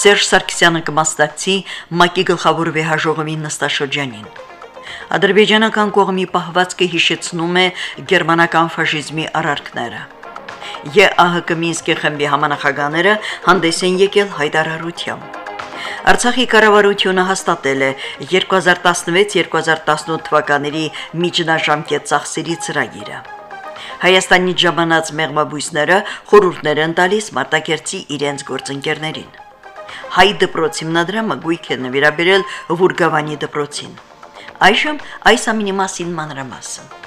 Սերժ Սարգսյանը կմասնակցի ՄԱԿ-ի գլխավոր վեհաժողովի նստաշրջանին։ Ադրբեջանական կողմի պահվածքը հիշեցնում է գերմանական ֆաշիզմի արարքները։ ԵԱՀԿ Մինսկի խմբի համանախագահները հանդես են եկել հայտարարությամբ։ Արցախի կառավարությունը հաստատել է 2016-2018 թվականների միջնաժամկետ ծախսերի ծրագիրը։ Հայաստանի ժամանած մեղմաբույսները խորհուրդներ են տալիս Մարտակերտի իրենց գործընկերներին հայ դպրոցի հիմնադրամը գույք է նվիրաբերել Վուրգավանի դպրոցին։ Այժմ այս ամինի մասին մանրամասն։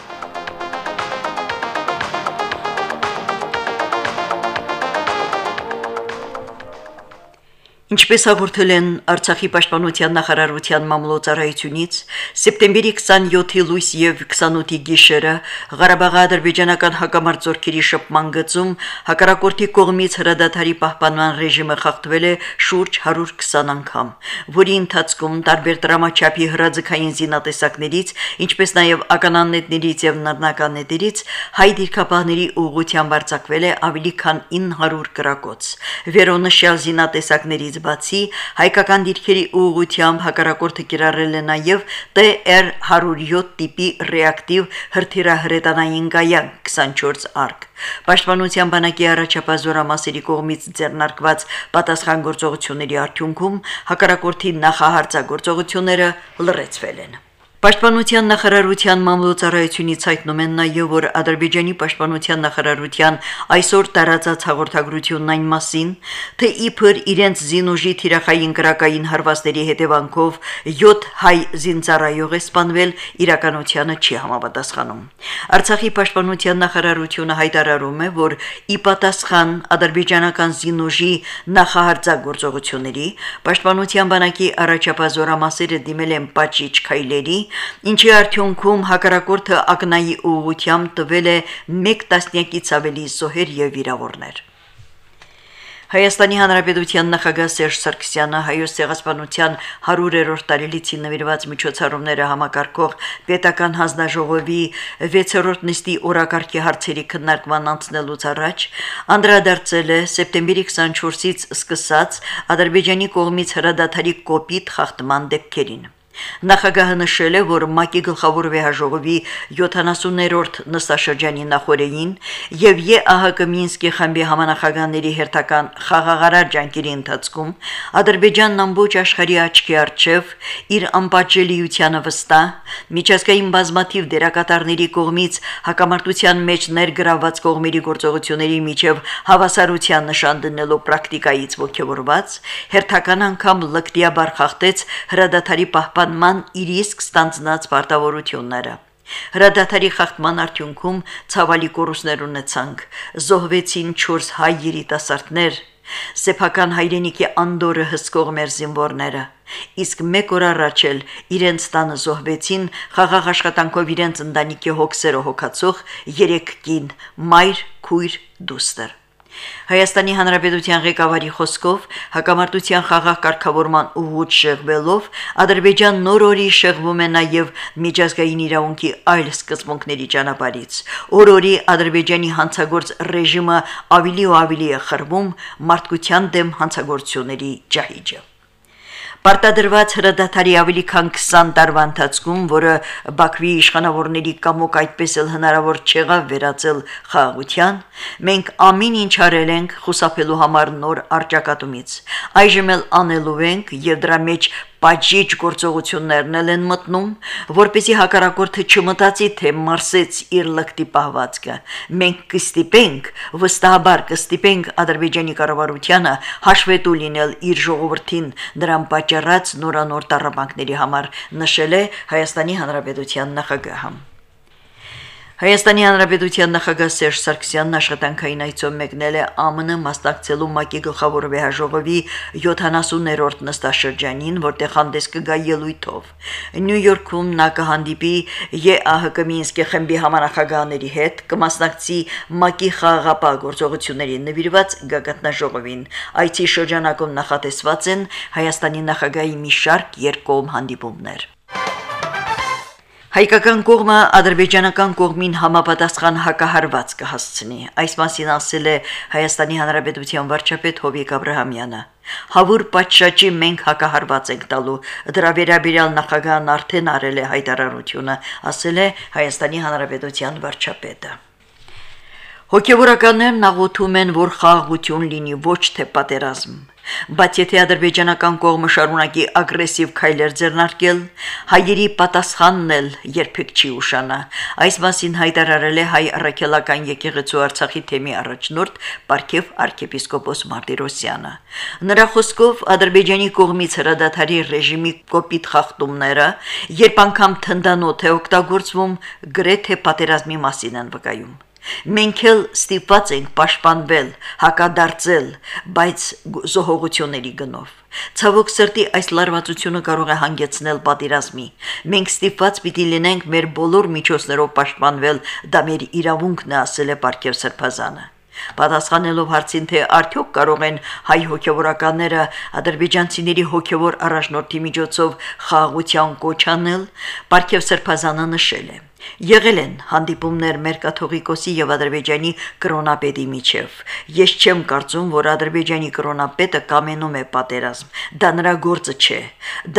Ինչպես հաղորդել են Արցախի պաշտպանության նախարարության մամլոյցարայությունից, սեպտեմբերի 27-ի լույս եւ 28-ի գիշերը Ղարաբաղի ադրբեջանական հակամարտությունների շփման գծում հակառակորդի կողմից հրադադարի պահպանման ռեժիմը խախտվել է շուրջ 120 անգամ, որի ընթացքում տարբեր դրամաչափի հրաձգային զինատեսակներից, ինչպես նաեւ ականանետներից եւ նռնականետերից հայ դիրքապահների ուղղությամբ արձակվել է ավելի քան 900 կրակոց։ Վերոնշյալ զինատեսակներից բացի հայկական դիրքերի ուղղությամբ հակառակորդը կիրառել է նաև TR 107 տիպի ռեակտիվ հրթիռահրետանային գայան 24 արկ։ Պաշտպանության բանակի առաջապազորամասերի կողմից ձեռնարկված պատասխան գործողությունների արդյունքում հակառակորդի նախահարձագործողությունները լրացվել են։ Պաշտպանության նախարարության մամլոյցարայությունից հայտնում են նաև, որ Ադրբեջանի պաշտպանության նախարարության այսօր տարածած հաղորդագրությունն այն մասին, թե իբր իրենց զինուժի թիրախային կրակային հարվածների հետևանքով 7 հայ զինծառայող է սպանվել, իրականությանը չի համապատասխանում։ Արցախի պաշտպանության նախարարությունը հայտարարում է, որ ի պատասխան ադրբեջանական զինուժի նախահարձակորձողությունների պաշտպանության բանակի առաջապազորամասերը դիմել են պատժիչ քայլերի ինչի արդյունքում հակառակորդը ակնայի ուղությամբ տվել է 1 տասնյակից ավելի զոհեր եւ վիրավորներ։ Հայաստանի Հանրապետության նախագահ Սերժ Սարգսյանը հայոց ցեղասպանության 100-րդ տարելիցին նվիրված միջոցառումները համակարգող պետական հանձնաժողովի 6-րդ նիստի օրակարգի հարցերի քննարկման անցնելուց առաջ անդրադարձել է սեպտեմբերի 24-ից սկսած Ադրբեջանի կողմից հրադադարի կոպիտ խախտման դեպքերին։ Նախագահը նշել է, որ ՄԱԿ-ի գլխավոր վեհաժողովի 70-րդ նստաշրջանի նախորդին եւ ԵԱՀԿ Մինսկի խմբի համանախագահների հերթական խաղաղարար ջանքերի ընթացքում Ադրբեջանն ամբողջ աշխարհի աչքի առջև իր անպատժելիությանը վստահ միջազգային բազմաթիվ դերակատարների կողմից հակամարտության մեջ ներգրաված կողմերի գործողությունների միջև հավասարության նշան դնելու պրակտիկայից ողջորված հերթական անգամ լկտիաբար խախտեց հրադադարի պահպան անման իր իսկ ստանձնած պարտավորությունները։ Հրադադարի խախտման արդյունքում ցավալի կորուստներ ունեցանք։ Զոհվեցին 4 հայ երիտասարդներ, սեփական հայրենիքի անդորը հսկող մեր զինվորները։ Իսկ մեկ օր առաջ էլ իրենց տանը զոհվեցին խաղաղ աշխատանքով իրենց ընտանիքի հոգսերը հոգացող 3 կին՝ մայր, քույր, դուստր։ Հայաստանի Հանրապետության ղեկավարի խոսքով հակամարտության խաղաղ կարգավորման ուղուց շեղվելով Ադրբեջան նոր օրի շեղվում է նաև միջազգային իրավունքի այլ սկզբունքների ճանապարհից։ Օր-օրի Ադրբեջանի հանցագործ ռեժիմը ավելի ու ավելի է խրվում մարդկության դեմ հանցագործությունների ջահիջը։ Պարտադրված հրադադարի ավելի քան 20 տարվա ընթացքում, որը Բաքվի իշխանավորների կամոք այդպես էլ հնարավոր չեղավ վերածել խաղաղության, մենք ամեն ինչ արել ենք խուսափելու համար նոր արճակատումից։ Այժմ էլ անելու ենք եւ դրա մեջ պատժիչ գործողություններն են մտնում, որպեսի հակառակորդը չմտածի, թե մարսեց իր լկտի պահվածքը։ Մենք կստիպենք, վստահաբար կստիպենք Ադրբեջանի կառավարությանը հաշվետու լինել իր ժողովրդին դրան պատճառած նորանոր տարապանքների համար, նշել է Հայաստանի Հանրապետության նախագահը։ Հայաստանի Հանրապետության նախագահ Սերժ Սարգսյանն աշխատանքային այցով մեկնել է ԱՄՆ մասնակցելու ՄԱԿ-ի գլխավոր վեհաժողովի 70-րդ նստաշրջանին, որտեղ հանդես կգա ելույթով։ Նյու Յորքում նա կհանդիպի ԵԱՀԿ Մինսկի խմբի համանախագահների հետ, կմասնակցի ՄԱԿ-ի խաղաղապահ գործողությունների նվիրված գագաթնաժողովին։ Այցի շրջանակում նախատեսված են Հայաստանի նախագահի մի շարք երկկողմ հանդիպումներ։ Հայկական կողմը ադրբեջանական կողմին համապատասխան հակահարված կհասցնի։ Այս մասին ասել է Հայաստանի Հանրապետության վարչապետ Հովիկ Աբրահամյանը։ Հավուր պատշաճի մենք հակահարված ենք տալու։ Դրա վերաբերյալ նախագահն արդեն արել է հայտարարությունը, ասել է Հայաստանի Հանրապետության վարչապետը։ Հոգևորականներն աղոթում են, որ խաղաղություն լինի, ոչ թե պատերազմ։ Բայց եթե ադրբեջանական կողմը շարունակի ագրեսիվ քայլեր ձեռնարկել, հայերի պատասխանն էլ երբեք չի ուշանա։ Այս մասին հայտարարել է հայ առաքելական եկեղեցու Արցախի թեմի առաջնորդ Պարքև arczepiskopos Մարտիրոսյանը։ Նրա խոսքով ադրբեջանի կողմից հրադադարի ռեժիմի կոպիտ խախտումները, երբ անգամ թնդանոթ է օգտագործվում, գրեթե պատերազմի մասին են վկայում։ Մենք էլ ստիպված ենք պաշտպանվել, հակադարձել, բայց զոհողությունների գնով։ Ցավոք սրտի այս լարվածությունը կարող է հանգեցնել պատերազմի։ Մենք ստիպված պիտի լինենք մեր բոլոր միջոցներով պաշտպանվել, դա մեր իրավունքն է, ասել է Պարքև Սրբազանը։ Պատասխանելով հարցին, թե արդյոք կարող են հայ հոգևորականները ադրբեջանցիների հոգևոր առաջնորդի միջոցով խաղաղության կոչ անել, Պարքև Սրբազանը նշել է. Եղել են հանդիպումներ մեր կաթողիկոսի եւ Ադրբեջանի կրոնապետի միջև։ Ես չեմ կարծում, որ Ադրբեջանի կրոնապետը կամենում է պատերազմ։ Դա նրա գործը չէ։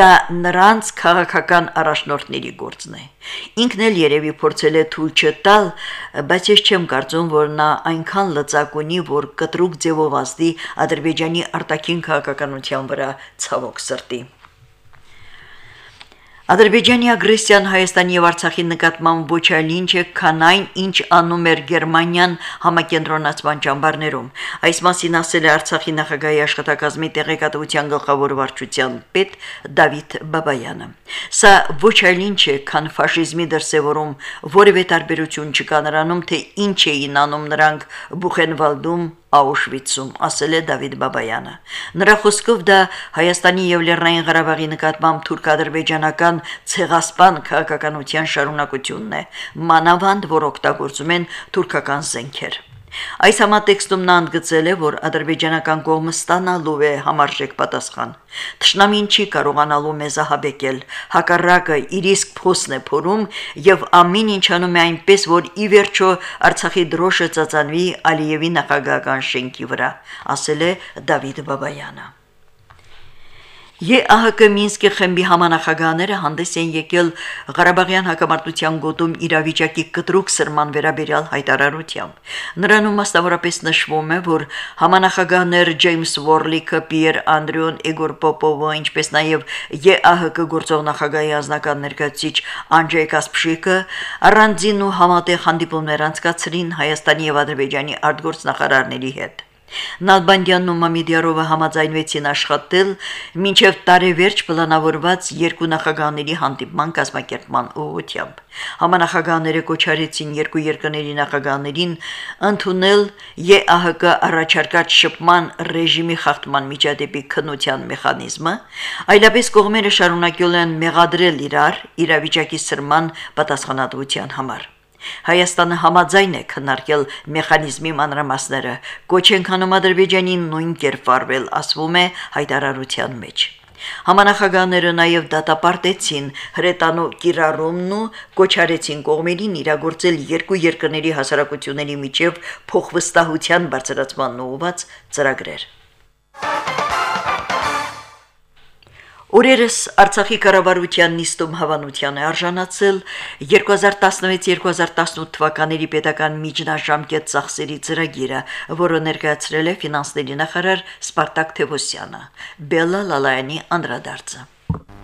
Դա նրանց քաղաքական առաջնորդների գործն է։ Ինքն էլ երևի փորձել է թույլ չտալ, բայց ես չեմ կարծում, որ նա այնքան լծակ ունի, որ կտրուկ ձևով ազդի Ադրբեջանի արտաքին քաղաքականության վրա ցավոք սրտի։ Ադրբեջանի ագրեսիան Հայաստանի եւ Արցախի նկատմամբ ոչ այլ ինչ է, քան այն, ինչ անում էր Գերմանիան համակենտրոնացման ճամբարներում։ Այս մասին ասել է Արցախի նախագահի աշխատակազմի տեղեկատվության գլխավոր վարչության պետ Դավիթ Բաբայանը։ Սա ոչ այլ ինչ է, քան ֆաշիզմի դրսևորում, որևէ տարբերություն չկա նրանում, թե ինչ էին անում նրանք Բուխենվալդում Աուշվիցում, ասել է Դավիթ Բաբայանը։ Նրա խոսքով դա Հայաստանի եւ Լեռնային Ղարաբաղի նկատմամբ թուրք-ադրբեջանական ցեղասպան քաղաքականության շարունակությունն է, մանավանդ որ օգտագործում են թուրքական զենքեր։ Այս համատեքստում նա ընդգծել է, որ ադրբեջանական կողմը ստանալու է համարժեք պատասխան։ Տշնամին չի կարողանալու մեզ ահաբեկել, հակառակը իր իսկ փոսն է փորում եւ ամեն ինչ անում է այնպես, որ ի վերջո Արցախի դրոշը ծածանվի Ալիևի նախագահական շենքի վրա, ասել է Դավիթ Բաբայանը։ ԵԱՀԿ Մինսկի խմբի համանախագահները հանդես են եկել Ղարաբաղյան հակամարտության գոտում իրավիճակի կտրուկ սրման վերաբերյալ հայտարարությամբ։ Նրանում մասնավորապես նշվում է, որ համանախագահներ Ջեյմս Վորլիկը, Պիեր Անդրեոն, Էգոր Պոպովը, ինչպես նաև ԵԱՀԿ գործող նախագահի ազնական ներկայացիչ Անջեյ Կասպշիկը առանձին ու համատեղ հանդիպումներ անցկացրին Հայաստանի եւ Ադրբեջանի արտգործնախարարների հետ։ Նալբանդյանն ու Մամիդյարովը համաձայնվեցին աշխատել մինչև տարեվերջ պլանավորված երկու նախագահների հանդիպման կազմակերպման ուղղությամբ։ Համանախագահները կոչարեցին երկու երկրների նախագահներին ընդունել ԵԱՀԿ առաջարկած շփման ռեժիմի խախտման միջադեպի քննության մեխանիզմը, այլապես կողմերը շարունակել են մեղադրել իրար իրավիճակի սրման պատասխանատվության համար։ Հայաստանը համաձայն է քննարկել մեխանիզմի մանրամասները։ Կոչ ենք անում Ադրբեջանին նույն կերպ վարվել, ասվում է հայտարարության մեջ։ Համանախագահները նաև դատապարտեցին հրետանու կիրառումն ու կոչարեցին կողմերին իրագործել երկու երկրների հասարակությունների միջև փոխվստահության բարձրացման ուղղված ծրագրեր։ Օրերս Արցախի կառավարության նիստում հավանության է արժանացել. 2016-2018 թվականների պետական միջնաժամկետ ծախսերի ծրագիրը, որը ներկայացրել է ֆինանսների նախարար Սպարտակ Թևոսյանը։ Բելլա Լալայանի անդրադարձը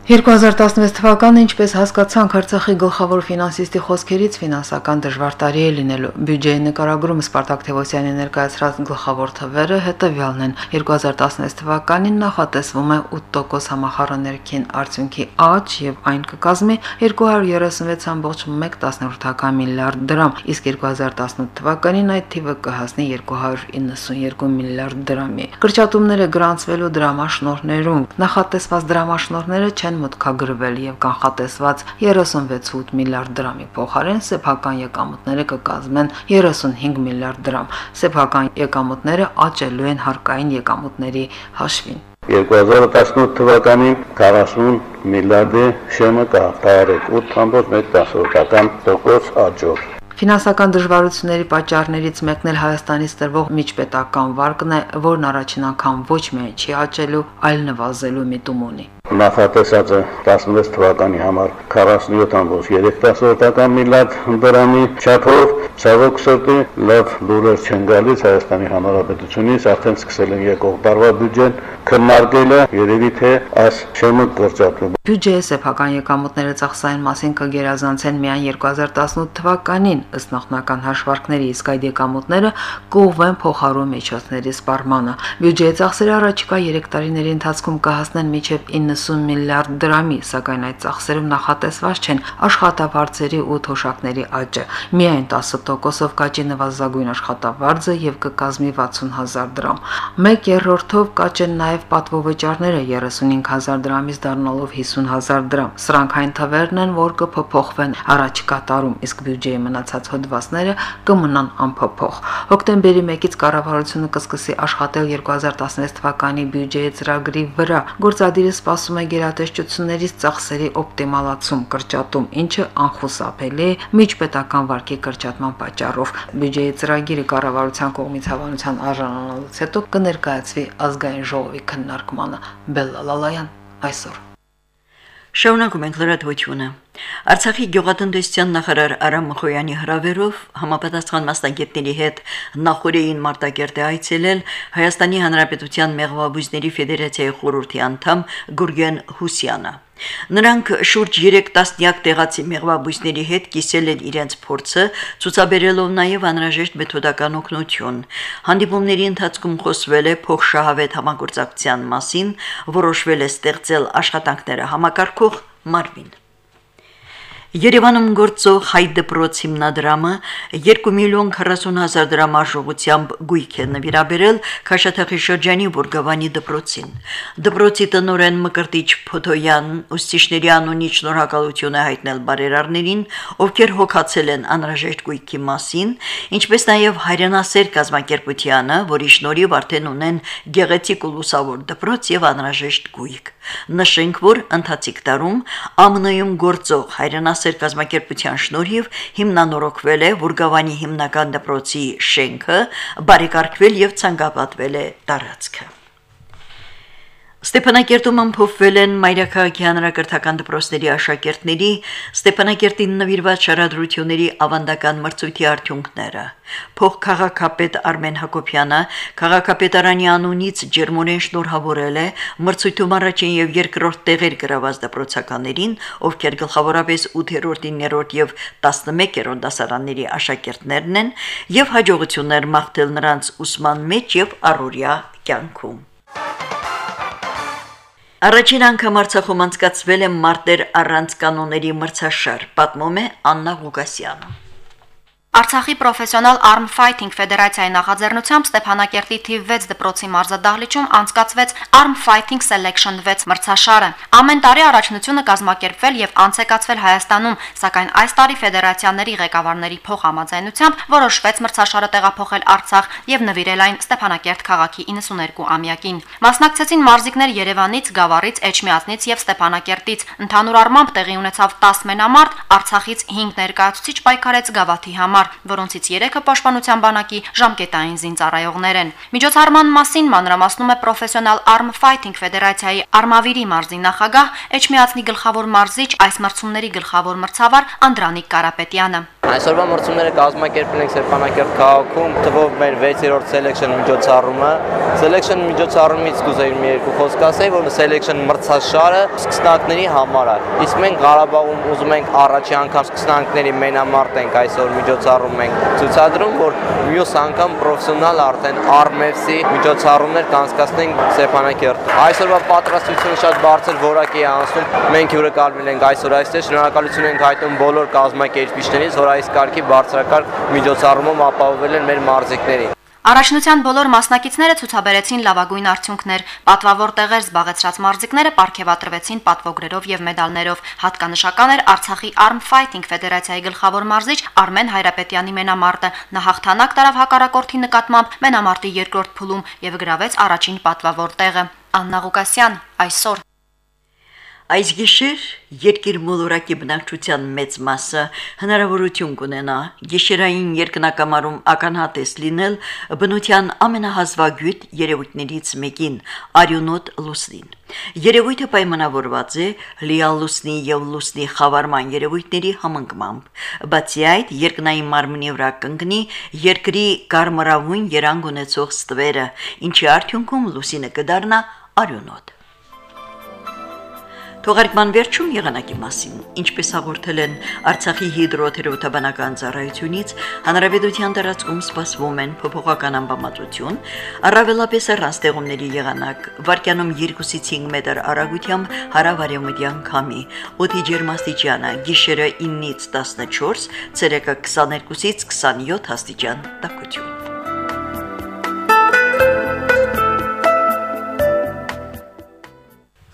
2016 թվականը, ինչպես հասկացանք Արցախի գլխավոր ֆինանսիստի խոսքերից, ֆինանսական դժվար տարի է լինելու։ Բյուջեի նկարագրում Սպարտակ Թևոսյանի ներկայացրած գլխավոր թվերը հետևյալն են. 2016 թվականին նախատեսվում է 8% համախառներքին արդյունքի աճ եւ այն կկազմի 236.1 միլիարդ դրամ, իսկ 2018 թվականին այդ թիվը կհասնի 292 միլիարդ դրամի։ Կրճատումները գրանցվելու դրամաշնորհներում նախատեսված դրամաշնորհները չեն են մտքագրվել եւ կանխատեսված 36.8 միլիարդ դրամի փոխարեն սեփական եկամուտները կկազմեն 35 միլիարդ դրամ։ Սեփական եկամուտները աճելու են հարկային եկամուտների հաշվին։ 2018 թվականին 40 միլիարդի շեմը կհաղթահարեք 8.1%-ական աճով։ Ֆինանսական դժվարությունների պատճառներից մեկն էլ Հայաստանից տրվող միջպետական վարկն է, որն առաջին անգամ ոչ միայն չի աճելու, այլ նվազելու միտում ունի նախատեսած է 16 թվականի համար 47.3 միլիարդ դրամի չափով ցավոք սրտի լավ լուրեր չեն գալիս Հայաստանի Հանրապետությունից արդեն սկսել են եկող տարվա բյուջեն քննարկելը երևի թե այս շեմը կրճատվի Բյուջեի սեփական եկամուտները ծախսային մասին կգերազանցեն միայն 2018 թվականին ըստ նախնական հաշվարկների, իսկ այդ եկամուտները կուղվեն փոխարու միջոցների սպառմանը։ Բյուջեի ծախսերը առաջիկա 3 տարիների ընթացքում կհասնեն մինչև 90 միլիարդ դրամի, սակայն այդ ծախսերում նախատեսված չեն աշխատավարձերի ու թոշակների աճը։ Միայն 10%-ով կաճի նվազագույն աշխատավարձը եւ կկազմի 60000 դրամ։ 1/3-ով կաճեն նաեւ պատվովճարները 35000 դրամից դառնալով 50 50000 դրամ։ Սրանք այն թվերն են, որ կփոփոխվեն առաջիկա տարում, իսկ բյուջեի մնացած հոդվածները կմնան անփոփոխ։ Հոկտեմբերի 1-ից կառավարությունը կսկսի աշխատել 2016 թվականի բյուջեի ծրագրի վրա։ Գործադիրը սպասում է գերատեսչություններից ծախսերի օպտիմալացում, կրճատում, ինչը անխուսափելի միջպետական վարկի կրճատման պատճառով։ Բյուջեի ծրագիրը կառավարության կողմից հավանության արժանանալուց հետո կներկայացվի ազգային ժողովի քննարկմանը։ Բելլալալայան այսօր Շարունակում ենք լրատվությունը։ Արցախի գյուղատնտեսության նախարար Արամ Մխոյանի հրավերով համապատասխան մասնագետների հետ նախորդին Մարտակերտե այցելել Հայաստանի Հանրապետության Մեղվաբույսների Ֆեդերացիայի խորհրդի անդամ Գուրգեն Հուսյանը։ Նրանք շուրջ 3 տասնյակ տեղացի մեղվաբույսների հետ կիսել են իրենց փորձը, ցուցաբերելով նաև անհրաժեշտ մեթոդական օգնություն։ Հանդիպումների ընթացքում խոսվել է փոխշահավետ համագործակցության մասին, որոշվել է ստեղծել աշխատանքները համակարգող մարմին։ Երևանում գործող հայ դպրոց հիմնադրամը 2 միլիոն 40 հազար դրամ արժողությամբ գույք է նվիրաբերել Քաշաթաղի շրջանի Բուրգավանի դպրոցին։ Դպրոցի տնօրեն Մկրտիչ Փոթոյան ուսուցիչների անունից շնորհակալություն է հայտնել բարերարներին, ովքեր հոգացել են անհրաժեշտ գույքի մասին, ինչպես նաև հայրենասեր կազմակերպությանը, որի շնորհիվ արդեն ունեն գեղեցիկ ու լուսավոր դպրոց եւ անհրաժեշտ գույք։ Նշենք, որ ընթացիկ տարում ԱՄՆ-ում գործող հայրենասեր կազմակերպության շնորհիվ հիմնանորոգվել է Վուրգավանի հիմնական դպրոցի շենքը, բարեկարգվել եւ ցանկապատվել է տարածքը։ Ստեփանակերտում ամփոփվել են Մայրաքաղաքի հանրակրթական դպրոցների աշակերտների Ստեփանակերտին նվիրված շարադրությունների ավանդական մրցույթի արդյունքները։ Փոխքաղաքապետ Արմեն Հակոբյանը քաղաքապետարանի անունից ջերմորեն շնորհավորել է մրցույթում առաջին եւ երկրորդ տեղեր գրաված դպրոցականներին, ովքեր գլխավորապես 8-րդ, 9-րդ եւ 11-րդ դասարանների աշակերտներն են, եւ հաջողություններ մաղթել նրանց ուսման մեջ եւ առօրյա կյանքում։ Առաջին անգամ Արցախում անցկացվել է մարտեր առանց կանոնների մրցաշար, պատմում է Աննա Ղուկասյանը։ Արցախի պրոֆեսիոնալ Arm Fighting Ֆեդերացիայի նախաձեռնությամբ Ստեփանակերտի թիվ 6 դպրոցի մարզադահլիճում անցկացվեց Arm Fighting Selection 6 մրցաշարը։ Ամեն տարի առաջնությունը կազմակերպվել եւ անցեկացվել Հայաստանում, սակայն այս տարի ֆեդերացիաների ղեկավարների փոխհամաձայնությամբ որոշվեց մրցաշարը տեղափոխել Արցախ եւ նվիրել այն Ստեփանակերտ քաղաքի 92-ամյակին։ Մասնակցեցին մարզիկներ Երևանից, Գավառից, Էջմիածնից եւ Ստեփանակերտից։ Ընդհանուր առմամբ տեղի ունեցավ 10 մենամարտ, Արցախից 5 ներկայացուցիչ պայքարեց Գավաթի համար։ համար, որոնցից 3-ը պաշտպանության բանակի ժամկետային զինծառայողներ են։ Միջոցառման մասին մանրամասնում է պրոֆեսիոնալ Arm Fighting Ֆեդերացիայի Արմավիրի մարզի նախագահ Էջմիածնի գլխավոր մարզիչ այս մրցումների գլխավոր մրցավար Անդրանիկ Կարապետյանը։ Այսօրվա մրցումները կազմակերպել ենք Սերբանակերտ քաղաքում, թվով մեր 6-րդ selection միջոցառումը։ Selection միջոցառումից կուզեի մի երկու խոսք ասել, որ selection մրցաշարը սկսնակների համար է։ Իսկ մենք Ղարաբաղում ուզում ենք առաջի անգամ սկսնակների մենամարտ ենք այսօր միջոցառում ենք ցուցադրում, որ մյուս անգամ պրոֆեսիոնալ արդեն RMFC միջոցառումներ կանցկացնենք Սերբանակերտ։ Այսօրվա պատրաստությունը շատ բարձր որակի է անցնում։ Մենք հյուրընկալվել ենք այսօր այստեղ, շնորհակալություն ենք հայտնում բոլոր կազմակերպիչներից, որ այս կարգի բարձրակարգ միջոցառումում ապահովել են մեր մարզիկներին։ Առաջնության բոլոր մասնակիցները ցուցաբերեցին լավագույն արդյունքներ։ Պատվավոր տեղեր զբաղեցրած մարզիկները ապարգևատրվեցին պատվոգրերով եւ մեդալներով։ Հատկանշական էր Արցախի Arm Fighting Ֆեդերացիայի գլխավոր մարզիչ Արմեն Հայրապետյանի մենամարտը։ Նա հաղթանակ տարավ հակառակորդի նկատմամբ մենամարտի երկրորդ փուլում եւ գրավեց առաջին պատվավոր տեղը։ Աննա Ղուկասյան այսօր Այս գիշեր երկիր մոլորակի բնակչության մեծ մասը հնարավորություն կունենա գիշերային երկնակամարում ականհատես լինել բնության ամենահազվագյուտ երևույթներից մեկին՝ արյունոտ լուսնին։ Երևույթը պայմանավորված է լիալ լուսնի եւ լուսնի խավարման երևույթների համընկմամբ։ Բացի այդ, երկնային մարմնի վրա կընկնի երկրի կարմրավուն երանգ ունեցող ստվերը, ինչի արդյունքում լուսինը կդառնա արյունոտ։ Թողարկման վերջում եղանակի մասին, ինչպես հաղորդել են Արցախի հիդրոթերապևտաբանական ծառայությունից, հանրապետության տարածքում սպասվում են փոփոխական ամպամածություն, առավելապես առանձեղումների եղանակ, վարկյանում 2-ից 5 մետր արագությամբ հարավարևմտյան քամի, օդի ջերմաստիճանը՝ գիշերը 9-ից 14, ցերեկը 22-ից 27 աստիճան տաքություն։